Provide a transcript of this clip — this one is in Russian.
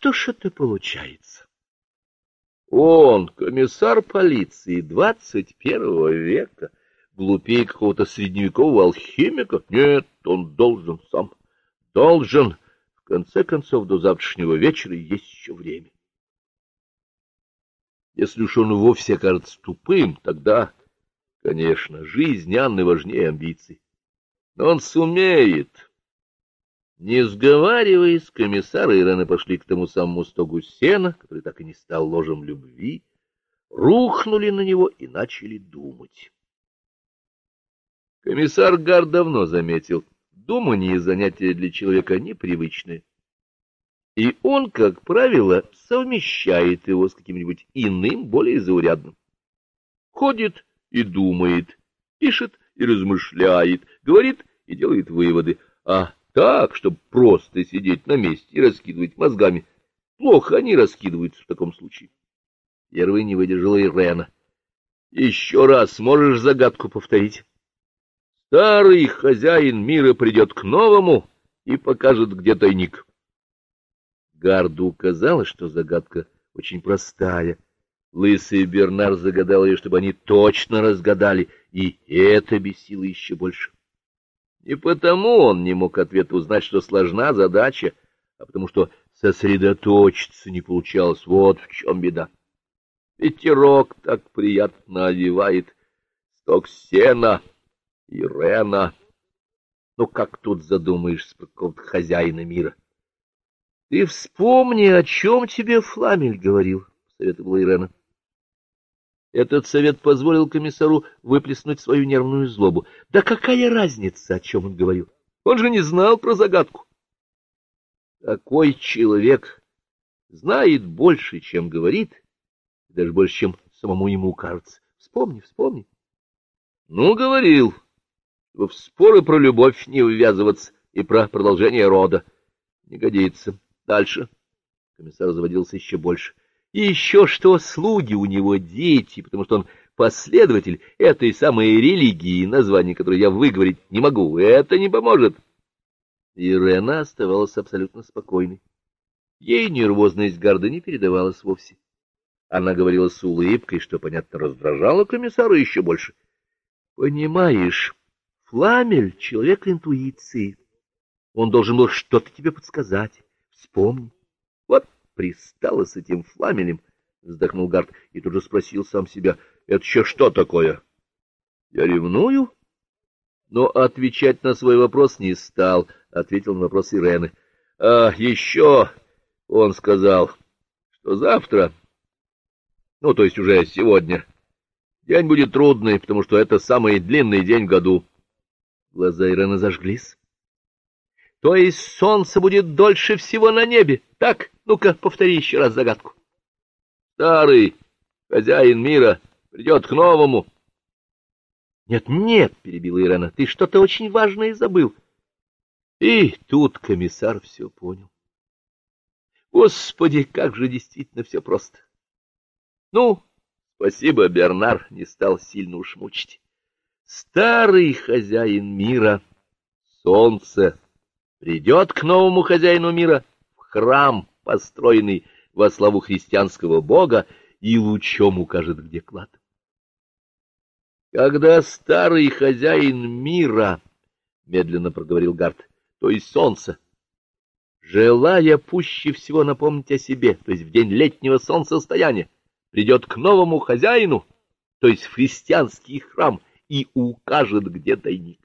что ж это получается? Он, комиссар полиции двадцать первого века, глупее какого-то средневекового алхимика? Нет, он должен сам. Должен. В конце концов, до завтрашнего вечера есть еще время. Если уж он вовсе окажется тупым, тогда, конечно, жизнь Анны важнее амбиций. Но он сумеет. Не сговариваясь, комиссар и Ирена пошли к тому самому стогу сена, который так и не стал ложем любви, рухнули на него и начали думать. Комиссар Гар давно заметил, думание занятие для человека непривычное. И он, как правило, совмещает его с каким-нибудь иным, более заурядным. Ходит и думает, пишет и размышляет, говорит и делает выводы, а так, чтобы просто сидеть на месте и раскидывать мозгами. Плохо они раскидываются в таком случае. Первый не выдержала Ирена. — Еще раз можешь загадку повторить? Старый хозяин мира придет к новому и покажет, где тайник. Гарду казалось, что загадка очень простая. Лысый Бернар загадал ее, чтобы они точно разгадали, и это бесило еще больше. Не потому он не мог ответ узнать, что сложна задача, а потому что сосредоточиться не получалось. Вот в чем беда. Ветерок так приятно одевает сток сена и рена. Ну, как тут задумаешься про какого-то хозяина мира? — Ты вспомни, о чем тебе Фламель говорил, — советовала Ирена. Этот совет позволил комиссару выплеснуть свою нервную злобу. Да какая разница, о чем он говорил? Он же не знал про загадку. Такой человек знает больше, чем говорит, даже больше, чем самому ему кажется. Вспомни, вспомни. Ну, говорил, в споры про любовь не ввязываться и про продолжение рода. Не годится. Дальше. Комиссар заводился еще больше. И еще что слуги у него дети, потому что он последователь этой самой религии, название которой я выговорить не могу. Это не поможет. Ирена оставалась абсолютно спокойной. Ей нервозность Гарда не передавалась вовсе. Она говорила с улыбкой, что, понятно, раздражало комиссара еще больше. — Понимаешь, Фламель — человек интуиции. Он должен был что-то тебе подсказать. Вспомни. Вот пристала с этим фламелем, — вздохнул Гард и тут же спросил сам себя, — это еще что такое? — Я ревную? Но отвечать на свой вопрос не стал, — ответил на вопрос Ирены. — А еще он сказал, что завтра, ну, то есть уже сегодня, день будет трудный, потому что это самый длинный день в году. Глаза Ирены зажглись. То есть солнце будет дольше всего на небе, так? Ну-ка, повтори еще раз загадку. Старый хозяин мира придет к новому. Нет, нет, перебила Ирена, ты что-то очень важное забыл. И тут комиссар все понял. Господи, как же действительно все просто. Ну, спасибо, Бернар не стал сильно уж мучить. Старый хозяин мира, солнце, придет к новому хозяину мира в храм, построенный во славу христианского бога, и лучом укажет, где клад. Когда старый хозяин мира, — медленно проговорил Гарт, — то есть солнце, желая пуще всего напомнить о себе, то есть в день летнего солнцестояния, придет к новому хозяину, то есть в христианский храм, и укажет, где тайник.